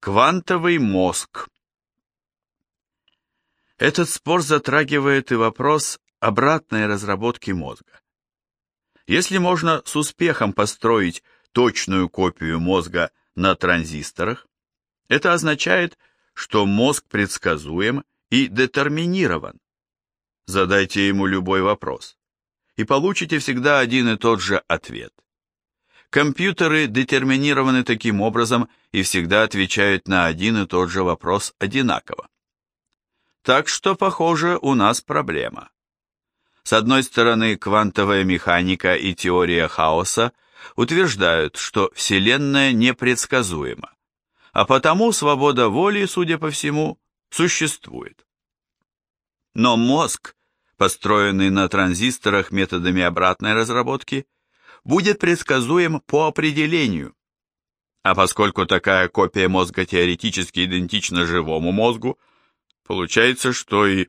Квантовый мозг. Этот спор затрагивает и вопрос обратной разработки мозга. Если можно с успехом построить точную копию мозга на транзисторах, это означает, что мозг предсказуем и детерминирован. Задайте ему любой вопрос, и получите всегда один и тот же ответ. Компьютеры детерминированы таким образом и всегда отвечают на один и тот же вопрос одинаково. Так что, похоже, у нас проблема. С одной стороны, квантовая механика и теория хаоса утверждают, что Вселенная непредсказуема, а потому свобода воли, судя по всему, существует. Но мозг, построенный на транзисторах методами обратной разработки, будет предсказуем по определению. А поскольку такая копия мозга теоретически идентична живому мозгу, получается, что и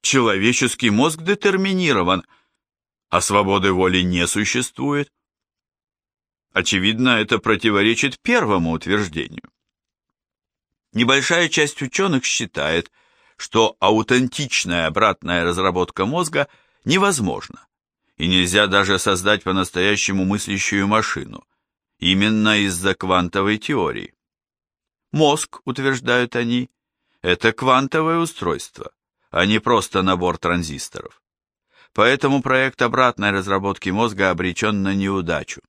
человеческий мозг детерминирован, а свободы воли не существует. Очевидно, это противоречит первому утверждению. Небольшая часть ученых считает, что аутентичная обратная разработка мозга невозможна, и нельзя даже создать по-настоящему мыслящую машину, именно из-за квантовой теории. Мозг, утверждают они, это квантовое устройство, а не просто набор транзисторов. Поэтому проект обратной разработки мозга обречен на неудачу.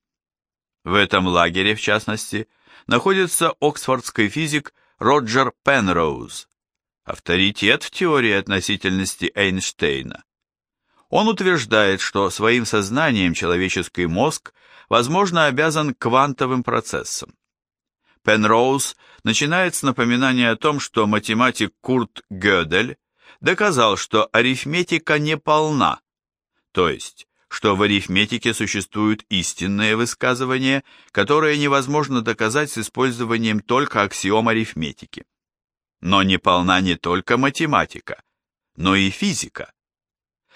В этом лагере, в частности, находится оксфордский физик Роджер Пенроуз, авторитет в теории относительности Эйнштейна. Он утверждает, что своим сознанием человеческий мозг, возможно, обязан квантовым процессам. Пенроуз начинает с напоминания о том, что математик Курт Гёдель доказал, что арифметика не полна, то есть, что в арифметике существуют истинные высказывания, которые невозможно доказать с использованием только аксиом арифметики. Но не полна не только математика, но и физика.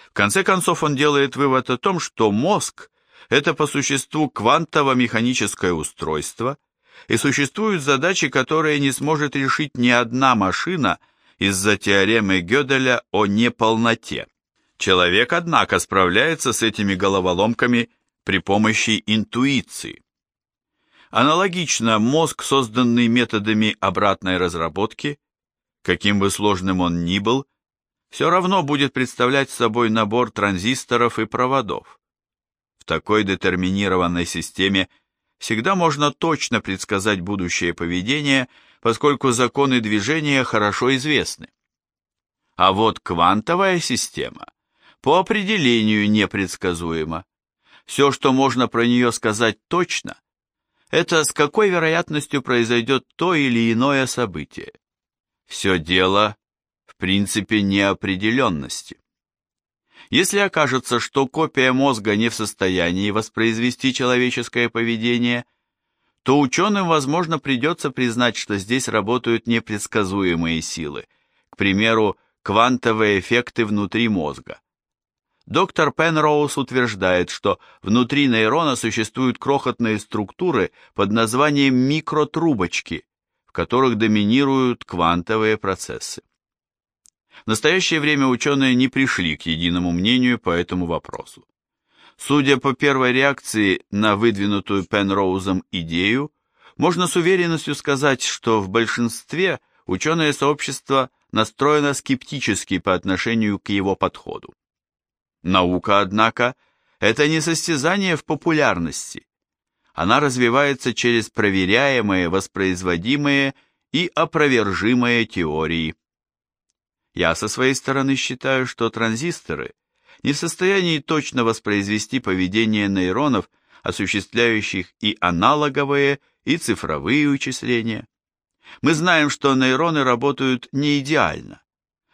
В конце концов он делает вывод о том, что мозг – это по существу квантово-механическое устройство, и существуют задачи, которые не сможет решить ни одна машина из-за теоремы Гёделя о неполноте. Человек, однако, справляется с этими головоломками при помощи интуиции. Аналогично мозг, созданный методами обратной разработки, каким бы сложным он ни был, все равно будет представлять собой набор транзисторов и проводов. В такой детерминированной системе всегда можно точно предсказать будущее поведение, поскольку законы движения хорошо известны. А вот квантовая система по определению непредсказуема. Все, что можно про нее сказать точно, это с какой вероятностью произойдет то или иное событие. Все дело принципе неопределенности. Если окажется, что копия мозга не в состоянии воспроизвести человеческое поведение, то ученым, возможно, придется признать, что здесь работают непредсказуемые силы, к примеру, квантовые эффекты внутри мозга. Доктор Пенроуз утверждает, что внутри нейрона существуют крохотные структуры под названием микротрубочки, в которых доминируют квантовые процессы. В настоящее время ученые не пришли к единому мнению по этому вопросу. Судя по первой реакции на выдвинутую Пенроузом идею, можно с уверенностью сказать, что в большинстве ученое сообщество настроено скептически по отношению к его подходу. Наука, однако, это не состязание в популярности. Она развивается через проверяемые, воспроизводимые и опровержимые теории. Я со своей стороны считаю, что транзисторы не в состоянии точно воспроизвести поведение нейронов, осуществляющих и аналоговые, и цифровые вычисления. Мы знаем, что нейроны работают не идеально.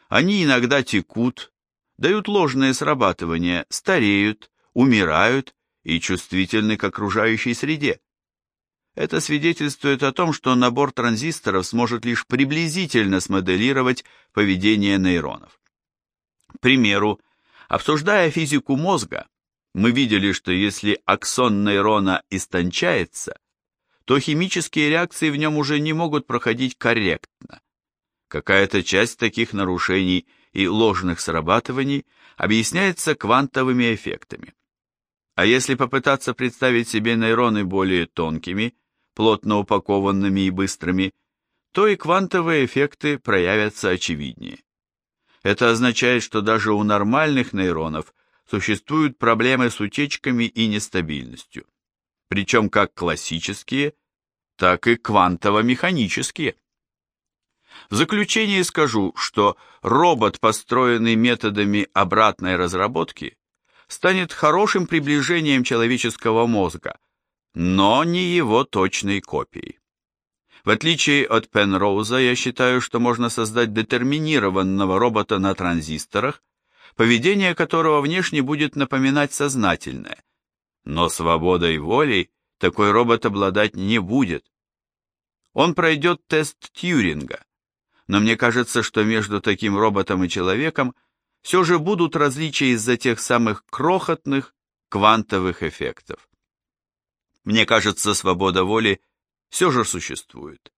Они иногда текут, дают ложные срабатывания, стареют, умирают и чувствительны к окружающей среде. Это свидетельствует о том, что набор транзисторов сможет лишь приблизительно смоделировать поведение нейронов. К примеру, обсуждая физику мозга, мы видели, что если аксон нейрона истончается, то химические реакции в нем уже не могут проходить корректно. Какая-то часть таких нарушений и ложных срабатываний объясняется квантовыми эффектами. А если попытаться представить себе нейроны более тонкими, плотно упакованными и быстрыми, то и квантовые эффекты проявятся очевиднее. Это означает, что даже у нормальных нейронов существуют проблемы с утечками и нестабильностью, причем как классические, так и квантово-механические. В заключение скажу, что робот, построенный методами обратной разработки, станет хорошим приближением человеческого мозга, но не его точной копией. В отличие от Пенроуза, я считаю, что можно создать детерминированного робота на транзисторах, поведение которого внешне будет напоминать сознательное. Но свободой воли такой робот обладать не будет. Он пройдет тест Тьюринга, но мне кажется, что между таким роботом и человеком все же будут различия из-за тех самых крохотных квантовых эффектов. Мне кажется, свобода воли все же существует.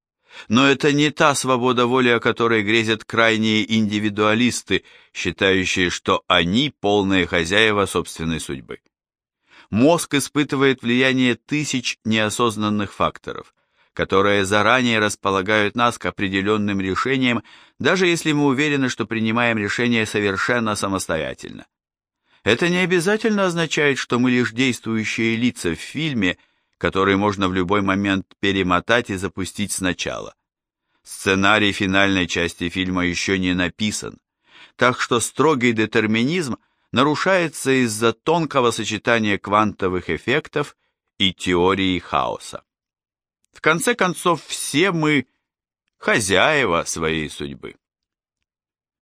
Но это не та свобода воли, о которой грезят крайние индивидуалисты, считающие, что они полные хозяева собственной судьбы. Мозг испытывает влияние тысяч неосознанных факторов, которые заранее располагают нас к определенным решениям, даже если мы уверены, что принимаем решение совершенно самостоятельно. Это не обязательно означает, что мы лишь действующие лица в фильме, который можно в любой момент перемотать и запустить сначала. Сценарий финальной части фильма еще не написан, так что строгий детерминизм нарушается из-за тонкого сочетания квантовых эффектов и теории хаоса. В конце концов, все мы хозяева своей судьбы.